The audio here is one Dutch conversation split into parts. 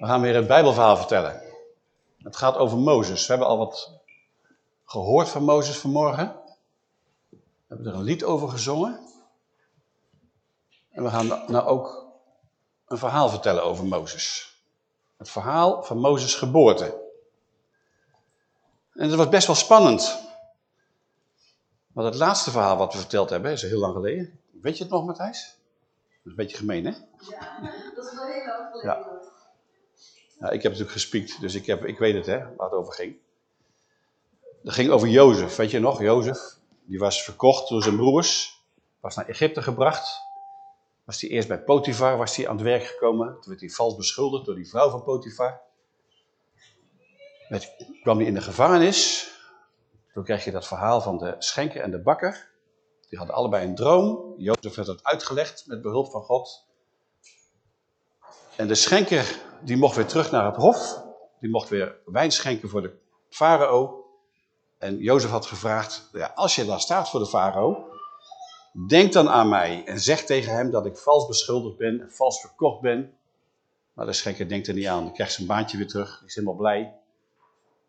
We gaan weer het Bijbelverhaal vertellen. Het gaat over Mozes. We hebben al wat gehoord van Mozes vanmorgen. We hebben er een lied over gezongen. En we gaan nou ook een verhaal vertellen over Mozes. Het verhaal van Mozes' geboorte. En dat was best wel spannend. Want het laatste verhaal wat we verteld hebben, is heel lang geleden. Weet je het nog, Matthijs? Dat is een beetje gemeen, hè? Ja, dat is wel heel lang geleden. Ja. Ja, ik heb natuurlijk gespiekt, dus ik, heb, ik weet het, hè, waar het over ging. Het ging over Jozef, weet je nog? Jozef, die was verkocht door zijn broers. Was naar Egypte gebracht. Was hij eerst bij Potifar, was hij aan het werk gekomen. Toen werd hij vals beschuldigd door die vrouw van Potifar. Met, kwam hij in de gevangenis. Toen kreeg je dat verhaal van de schenker en de bakker. Die hadden allebei een droom. Jozef werd dat uitgelegd met behulp van God. En de schenker die mocht weer terug naar het hof. Die mocht weer wijn schenken voor de farao. En Jozef had gevraagd, ja, als je daar staat voor de farao, denk dan aan mij en zeg tegen hem dat ik vals beschuldigd ben en vals verkocht ben. Maar de schenker denkt er niet aan, dan krijgt zijn baantje weer terug, die is helemaal blij.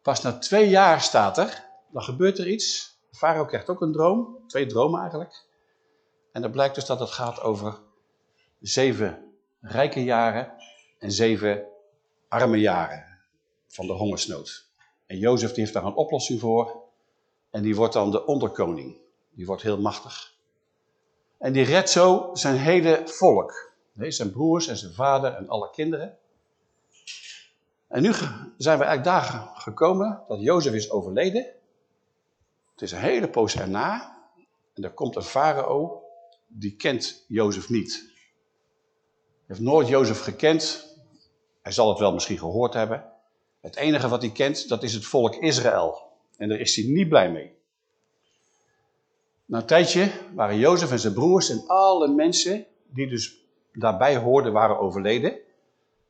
Pas na twee jaar staat er, dan gebeurt er iets. De farao krijgt ook een droom, twee dromen eigenlijk. En dan blijkt dus dat het gaat over zeven rijke jaren en zeven arme jaren van de hongersnood. En Jozef die heeft daar een oplossing voor. En die wordt dan de onderkoning. Die wordt heel machtig. En die redt zo zijn hele volk. Zijn broers en zijn vader en alle kinderen. En nu zijn we eigenlijk daar gekomen dat Jozef is overleden. Het is een hele poos erna. En er komt een farao, die kent Jozef niet. Hij heeft nooit Jozef gekend. Hij zal het wel misschien gehoord hebben. Het enige wat hij kent, dat is het volk Israël. En daar is hij niet blij mee. Na een tijdje waren Jozef en zijn broers en alle mensen die dus daarbij hoorden, waren overleden.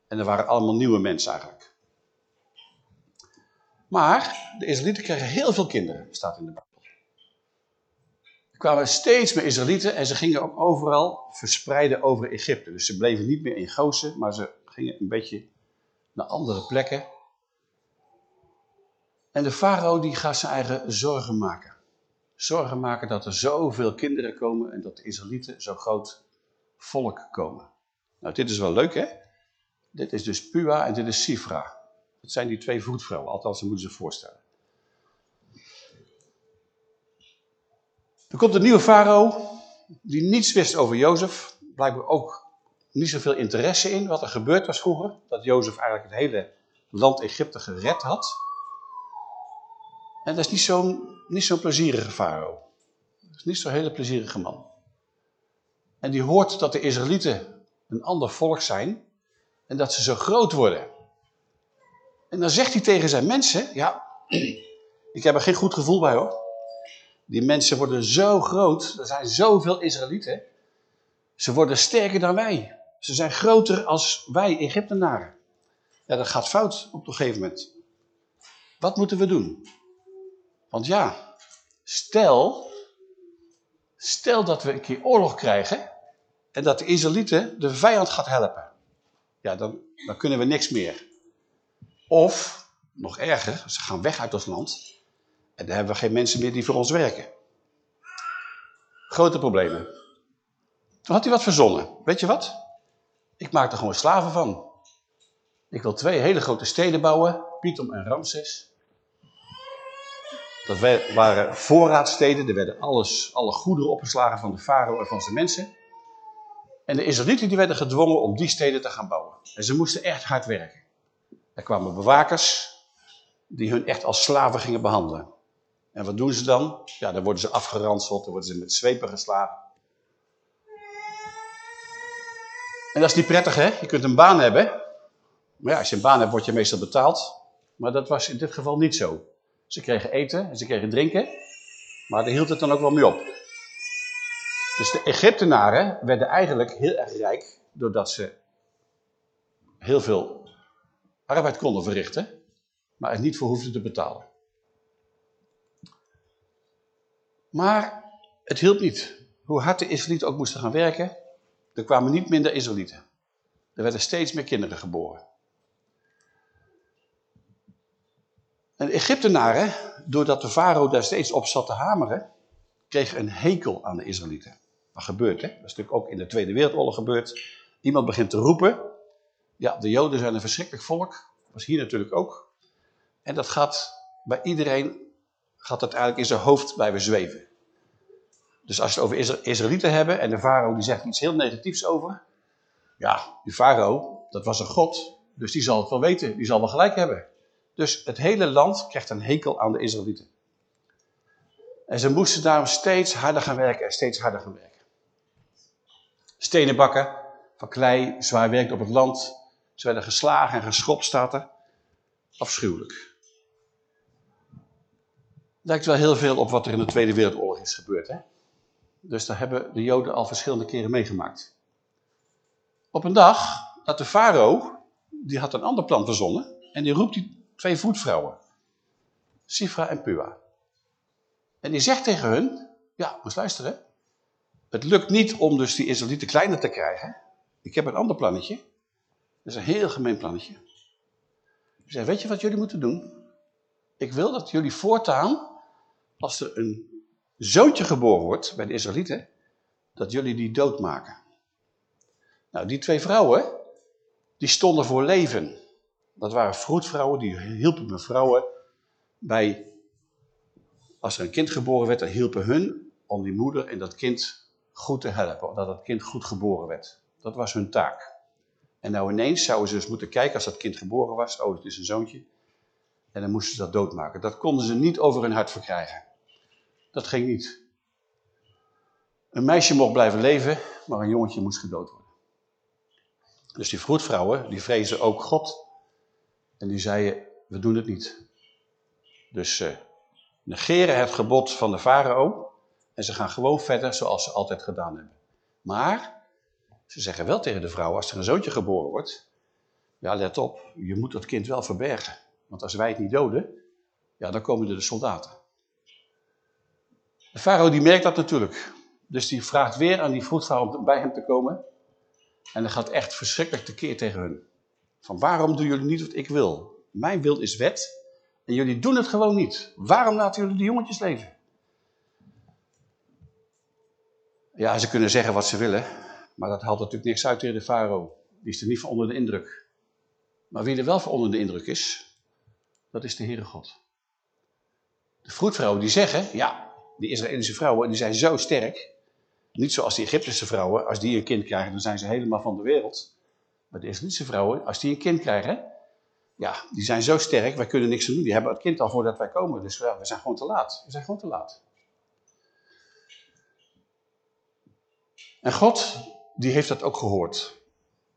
En er waren allemaal nieuwe mensen eigenlijk. Maar de Israëlieten kregen heel veel kinderen, staat in de Bijbel. Er kwamen steeds meer Israëlieten en ze gingen ook overal verspreiden over Egypte. Dus ze bleven niet meer in Gozen, maar ze gingen een beetje naar andere plekken. En de farao die gaat zijn eigen zorgen maken. Zorgen maken dat er zoveel kinderen komen en dat de Israëlieten zo groot volk komen. Nou, dit is wel leuk, hè? Dit is dus Pua en dit is Sifra. Dat zijn die twee voetvrouwen, althans, ze moeten zich voorstellen. Er komt een nieuwe farao, die niets wist over Jozef. Blijkbaar ook niet zoveel interesse in wat er gebeurd was vroeger. Dat Jozef eigenlijk het hele land Egypte gered had. En dat is niet zo'n zo'n plezierige farao. Dat is niet zo'n hele plezierige man. En die hoort dat de Israëlieten een ander volk zijn. En dat ze zo groot worden. En dan zegt hij tegen zijn mensen, ja, ik heb er geen goed gevoel bij hoor. Die mensen worden zo groot, er zijn zoveel Israëlieten. Ze worden sterker dan wij. Ze zijn groter als wij Egyptenaren. Ja, dat gaat fout op een gegeven moment. Wat moeten we doen? Want ja, stel, stel dat we een keer oorlog krijgen en dat de Israëlieten de vijand gaat helpen. Ja, dan, dan kunnen we niks meer. Of, nog erger, ze gaan weg uit ons land en dan hebben we geen mensen meer die voor ons werken. Grote problemen. Toen had hij wat verzonnen. Weet je wat? Ik maak er gewoon slaven van. Ik wil twee hele grote steden bouwen, Pietom en Ramses. Dat waren voorraadsteden, er werden alles, alle goederen opgeslagen van de farao en van zijn mensen. En de Israëlieten die werden gedwongen om die steden te gaan bouwen. En ze moesten echt hard werken. Er kwamen bewakers die hun echt als slaven gingen behandelen. En wat doen ze dan? Ja, dan worden ze afgeranseld, dan worden ze met zwepen geslagen. En dat is niet prettig, hè? Je kunt een baan hebben. Maar ja, als je een baan hebt, word je meestal betaald. Maar dat was in dit geval niet zo. Ze kregen eten en ze kregen drinken. Maar daar hield het dan ook wel mee op. Dus de Egyptenaren werden eigenlijk heel erg rijk... doordat ze heel veel arbeid konden verrichten... maar er niet voor hoefden te betalen. Maar het hielp niet. Hoe hard de Israëlieten ook moesten gaan werken... Er kwamen niet minder Israëlieten. Er werden steeds meer kinderen geboren. En de Egyptenaren, doordat de farao daar steeds op zat te hameren, kregen een hekel aan de Israëlieten. Wat gebeurt, hè? Dat is natuurlijk ook in de Tweede Wereldoorlog gebeurd. Iemand begint te roepen. Ja, de Joden zijn een verschrikkelijk volk. Dat was hier natuurlijk ook. En dat gaat bij iedereen, gaat dat eigenlijk in zijn hoofd blijven zweven. Dus als je het over Israëlieten hebben en de farao die zegt iets heel negatiefs over. Ja, die farao, dat was een god, dus die zal het wel weten, die zal wel gelijk hebben. Dus het hele land krijgt een hekel aan de Israëlieten. En ze moesten daarom steeds harder gaan werken en steeds harder gaan werken. Stenen bakken, van klei, zwaar werk op het land. Ze werden geslagen en geschopt, staat er. Afschuwelijk. Lijkt wel heel veel op wat er in de Tweede Wereldoorlog is gebeurd. Hè? Dus daar hebben de Joden al verschillende keren meegemaakt. Op een dag dat de farao, die had een ander plan verzonnen. En die roept die twee voetvrouwen. Sifra en Pua. En die zegt tegen hun, ja, moet luisteren. Het lukt niet om dus die Israëlieten kleiner te krijgen. Ik heb een ander plannetje. Dat is een heel gemeen plannetje. Hij zei, weet je wat jullie moeten doen? Ik wil dat jullie voortaan, als er een zoontje geboren wordt bij de Israëlieten, dat jullie die doodmaken. Nou, die twee vrouwen, die stonden voor leven. Dat waren vroedvrouwen, die hielpen met vrouwen bij, als er een kind geboren werd, dan hielpen hun om die moeder en dat kind goed te helpen. Dat het kind goed geboren werd. Dat was hun taak. En nou ineens zouden ze dus moeten kijken als dat kind geboren was. Oh, het is een zoontje. En dan moesten ze dat doodmaken. Dat konden ze niet over hun hart verkrijgen. Dat ging niet. Een meisje mocht blijven leven, maar een jongetje moest gedood worden. Dus die vroedvrouwen, die vrezen ook God. En die zeiden, we doen het niet. Dus ze negeren het gebod van de farao. En ze gaan gewoon verder zoals ze altijd gedaan hebben. Maar, ze zeggen wel tegen de vrouw, als er een zoontje geboren wordt. Ja, let op, je moet dat kind wel verbergen. Want als wij het niet doden, ja, dan komen er de soldaten. De farao die merkt dat natuurlijk. Dus die vraagt weer aan die vroedvrouw om bij hem te komen. En dan gaat echt verschrikkelijk tekeer tegen hun. Van waarom doen jullie niet wat ik wil? Mijn wil is wet. En jullie doen het gewoon niet. Waarom laten jullie die jongetjes leven? Ja, ze kunnen zeggen wat ze willen. Maar dat haalt natuurlijk niks uit tegen de farao. Die is er niet van onder de indruk. Maar wie er wel van onder de indruk is, dat is de Heere God. De vroedvrouwen die zeggen, ja, die Israëlische vrouwen, die zijn zo sterk. Niet zoals die Egyptische vrouwen, als die een kind krijgen, dan zijn ze helemaal van de wereld. Maar de Israëlische vrouwen, als die een kind krijgen, ja, die zijn zo sterk, wij kunnen niks doen. Die hebben het kind al voordat wij komen, dus we zijn gewoon te laat. We zijn gewoon te laat. En God, die heeft dat ook gehoord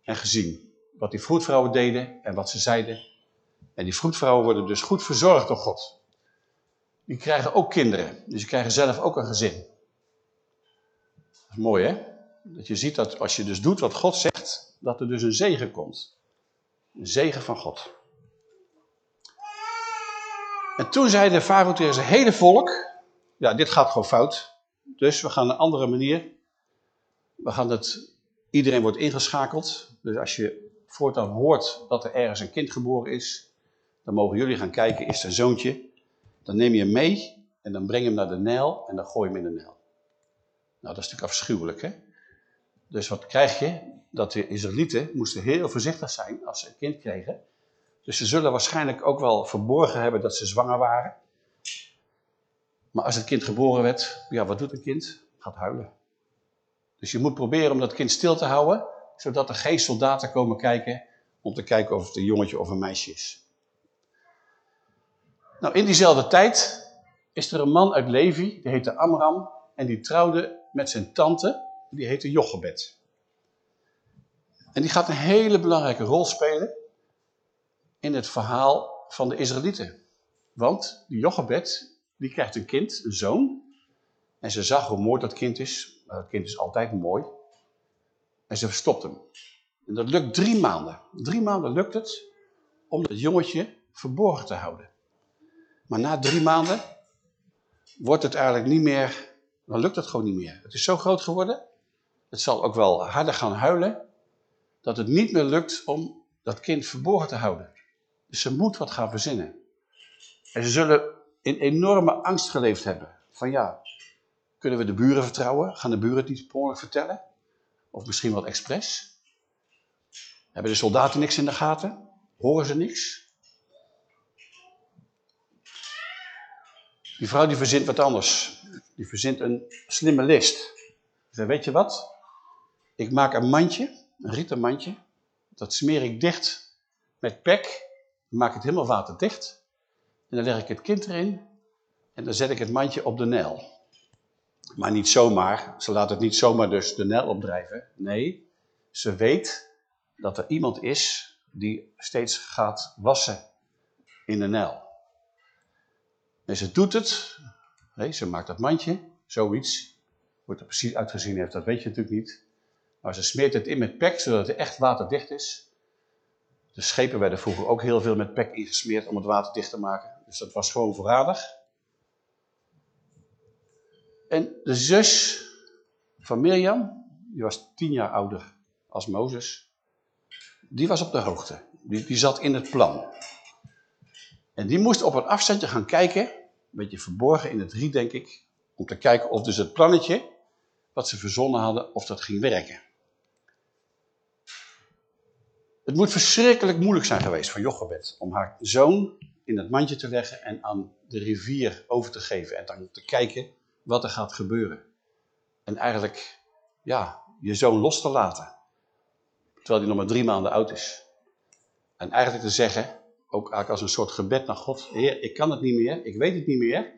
en gezien. Wat die vroedvrouwen deden en wat ze zeiden. En die vroedvrouwen worden dus goed verzorgd door God. Die krijgen ook kinderen, dus die krijgen zelf ook een gezin. Dat is mooi hè? Dat je ziet dat als je dus doet wat God zegt, dat er dus een zegen komt. Een zegen van God. En toen zei de farao tegen zijn hele volk, ja dit gaat gewoon fout. Dus we gaan een andere manier. We gaan het, iedereen wordt ingeschakeld. Dus als je voortaan hoort dat er ergens een kind geboren is, dan mogen jullie gaan kijken, is er een zoontje? Dan neem je hem mee en dan breng je hem naar de Nijl en dan gooi je hem in de Nijl. Nou, dat is natuurlijk afschuwelijk, hè? Dus wat krijg je? Dat de Israëlieten moesten heel voorzichtig zijn als ze een kind kregen. Dus ze zullen waarschijnlijk ook wel verborgen hebben dat ze zwanger waren. Maar als het kind geboren werd, ja, wat doet een kind? Gaat huilen. Dus je moet proberen om dat kind stil te houden, zodat er geen soldaten komen kijken om te kijken of het een jongetje of een meisje is. Nou, in diezelfde tijd is er een man uit Levi, die heette Amram, en die trouwde met zijn tante, die heette Jochebed. En die gaat een hele belangrijke rol spelen in het verhaal van de Israëlieten. Want die Jochebed, die krijgt een kind, een zoon. En ze zag hoe mooi dat kind is. Maar dat kind is altijd mooi. En ze verstopt hem. En dat lukt drie maanden. Drie maanden lukt het om het jongetje verborgen te houden. Maar na drie maanden wordt het eigenlijk niet meer, dan lukt het gewoon niet meer. Het is zo groot geworden, het zal ook wel harder gaan huilen, dat het niet meer lukt om dat kind verborgen te houden. Dus ze moet wat gaan verzinnen. En ze zullen in enorme angst geleefd hebben. Van ja, kunnen we de buren vertrouwen? Gaan de buren het niet per vertellen? Of misschien wel expres? Hebben de soldaten niks in de gaten? Horen ze niks? Die vrouw die verzint wat anders. Die verzint een slimme list. Ze weet je wat? Ik maak een mandje, een rieten mandje. Dat smeer ik dicht met pek. Dan maak het helemaal waterdicht. En dan leg ik het kind erin. En dan zet ik het mandje op de nel. Maar niet zomaar. Ze laat het niet zomaar dus de nel opdrijven. Nee, ze weet dat er iemand is die steeds gaat wassen in de nel. En ze doet het. Ze maakt dat mandje. Zoiets. Hoe het er precies uitgezien heeft, dat weet je natuurlijk niet. Maar ze smeert het in met pek, zodat het echt waterdicht is. De schepen werden vroeger ook heel veel met pek ingesmeerd om het water dicht te maken. Dus dat was gewoon voorradig. En de zus van Mirjam, die was tien jaar ouder als Mozes, die was op de hoogte. Die, die zat in het plan. En die moest op een afstandje gaan kijken, een beetje verborgen in het riet denk ik, om te kijken of dus het plannetje wat ze verzonnen hadden, of dat ging werken. Het moet verschrikkelijk moeilijk zijn geweest voor Jochebed om haar zoon in het mandje te leggen en aan de rivier over te geven en dan te kijken wat er gaat gebeuren. En eigenlijk, ja, je zoon los te laten. Terwijl hij nog maar drie maanden oud is. En eigenlijk te zeggen, ook eigenlijk als een soort gebed naar God. Heer, ik kan het niet meer, ik weet het niet meer.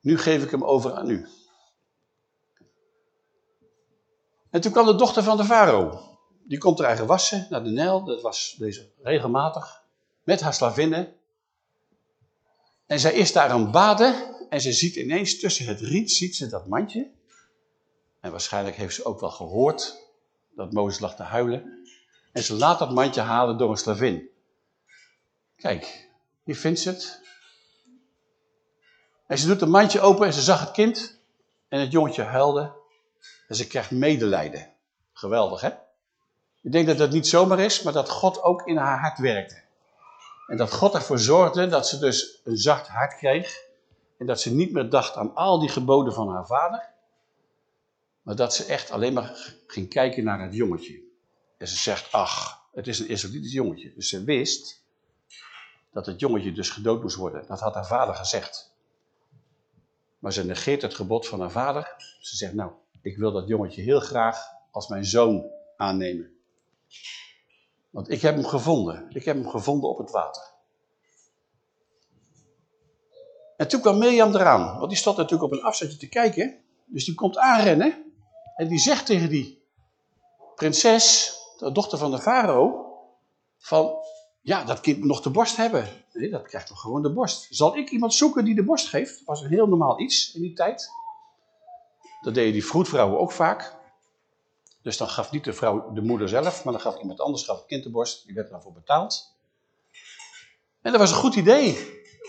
Nu geef ik hem over aan u. En toen kwam de dochter van de farao. Die komt er eigenlijk wassen naar de Nijl. Dat was deze regelmatig. Met haar slavinnen. En zij is daar aan baden. En ze ziet ineens tussen het riet, ziet ze dat mandje. En waarschijnlijk heeft ze ook wel gehoord dat Mozes lag te huilen. En ze laat dat mandje halen door een slavin. Kijk, hier vindt ze het. En ze doet het mandje open en ze zag het kind. En het jongetje huilde. En ze krijgt medelijden. Geweldig, hè? Ik denk dat dat niet zomaar is, maar dat God ook in haar hart werkte. En dat God ervoor zorgde dat ze dus een zacht hart kreeg. En dat ze niet meer dacht aan al die geboden van haar vader. Maar dat ze echt alleen maar ging kijken naar het jongetje. En ze zegt, ach, het is een Israëlitisch jongetje. Dus ze wist dat het jongetje dus gedood moest worden. Dat had haar vader gezegd. Maar ze negeert het gebod van haar vader. Ze zegt, nou, ik wil dat jongetje heel graag als mijn zoon aannemen. Want ik heb hem gevonden. Ik heb hem gevonden op het water. En toen kwam Mirjam eraan. Want die stond natuurlijk op een afstandje te kijken. Dus die komt aanrennen. En die zegt tegen die prinses, de dochter van de farao, van, ja, dat kind nog de borst hebben. Nee, dat krijgt toch gewoon de borst. Zal ik iemand zoeken die de borst geeft? Dat was een heel normaal iets in die tijd. Dat deden die vroedvrouwen ook vaak. Dus dan gaf niet de vrouw de moeder zelf, maar dan gaf iemand anders gaf het kind de borst. Die werd er dan voor betaald. En dat was een goed idee.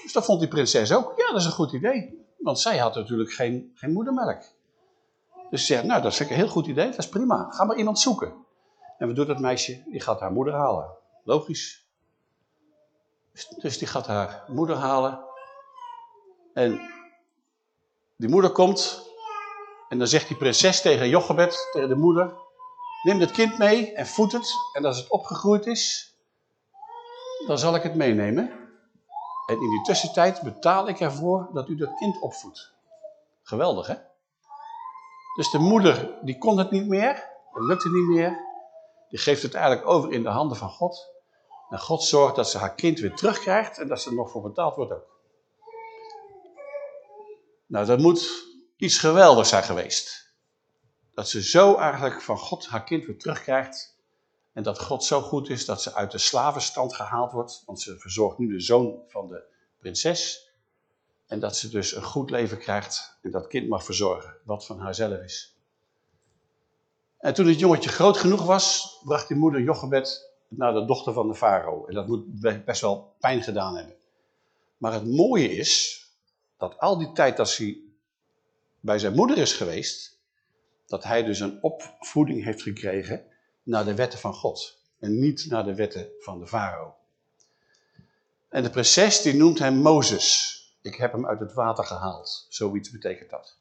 Dus dat vond die prinses ook. Ja, dat is een goed idee. Want zij had natuurlijk geen, geen moedermelk. Dus ze zegt, nou dat ik een heel goed idee, dat is prima. Ga maar iemand zoeken. En wat doet dat meisje? Die gaat haar moeder halen. Logisch. Dus die gaat haar moeder halen. En die moeder komt. En dan zegt die prinses tegen Jochebed, tegen de moeder. Neem het kind mee en voed het. En als het opgegroeid is, dan zal ik het meenemen. En in die tussentijd betaal ik ervoor dat u dat kind opvoedt. Geweldig, hè? Dus de moeder, die kon het niet meer. Dat lukte niet meer. Die geeft het eigenlijk over in de handen van God. En God zorgt dat ze haar kind weer terugkrijgt en dat ze er nog voor betaald wordt ook. Nou, dat moet iets geweldigs zijn geweest. Dat ze zo eigenlijk van God haar kind weer terugkrijgt. En dat God zo goed is dat ze uit de slavenstand gehaald wordt. Want ze verzorgt nu de zoon van de prinses. En dat ze dus een goed leven krijgt en dat kind mag verzorgen, wat van haarzelf is. En toen het jongetje groot genoeg was, bracht die moeder Jochebed naar de dochter van de farao. En dat moet best wel pijn gedaan hebben. Maar het mooie is, dat al die tijd dat hij bij zijn moeder is geweest, dat hij dus een opvoeding heeft gekregen naar de wetten van God. En niet naar de wetten van de farao. En de prinses die noemt hem Mozes. Ik heb hem uit het water gehaald. Zoiets betekent dat.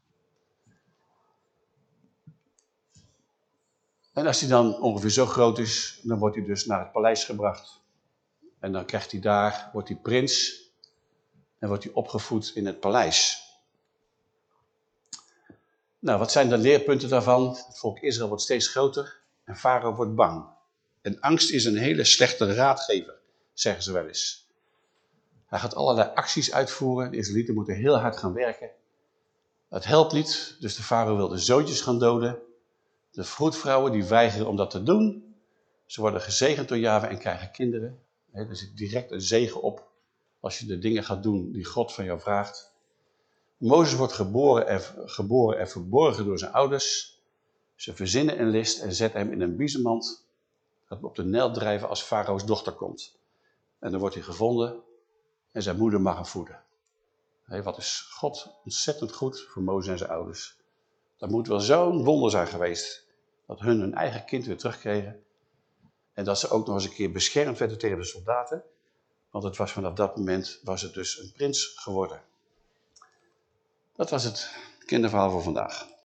En als hij dan ongeveer zo groot is, dan wordt hij dus naar het paleis gebracht. En dan krijgt hij daar, wordt hij prins en wordt hij opgevoed in het paleis. Nou, wat zijn de leerpunten daarvan? Het volk Israël wordt steeds groter en Farao wordt bang. En angst is een hele slechte raadgever, zeggen ze wel eens. Hij gaat allerlei acties uitvoeren. De Israëlieten moeten heel hard gaan werken. Het helpt niet, dus de farao wil de zoontjes gaan doden. De vroedvrouwen die weigeren om dat te doen. Ze worden gezegend door Java en krijgen kinderen. er zit direct een zegen op als je de dingen gaat doen die God van jou vraagt. Mozes wordt geboren en, geboren en verborgen door zijn ouders. Ze verzinnen een list en zetten hem in een biezenmand dat op de Nijl drijven als Farao's dochter komt. En dan wordt hij gevonden en zijn moeder mag hem voeden. wat is God ontzettend goed voor Mozes en zijn ouders. Dat moet wel zo'n wonder zijn geweest. Dat hun hun eigen kind weer terugkregen. En dat ze ook nog eens een keer beschermd werden tegen de soldaten. Want het was vanaf dat moment was het dus een prins geworden. Dat was het kinderverhaal voor vandaag.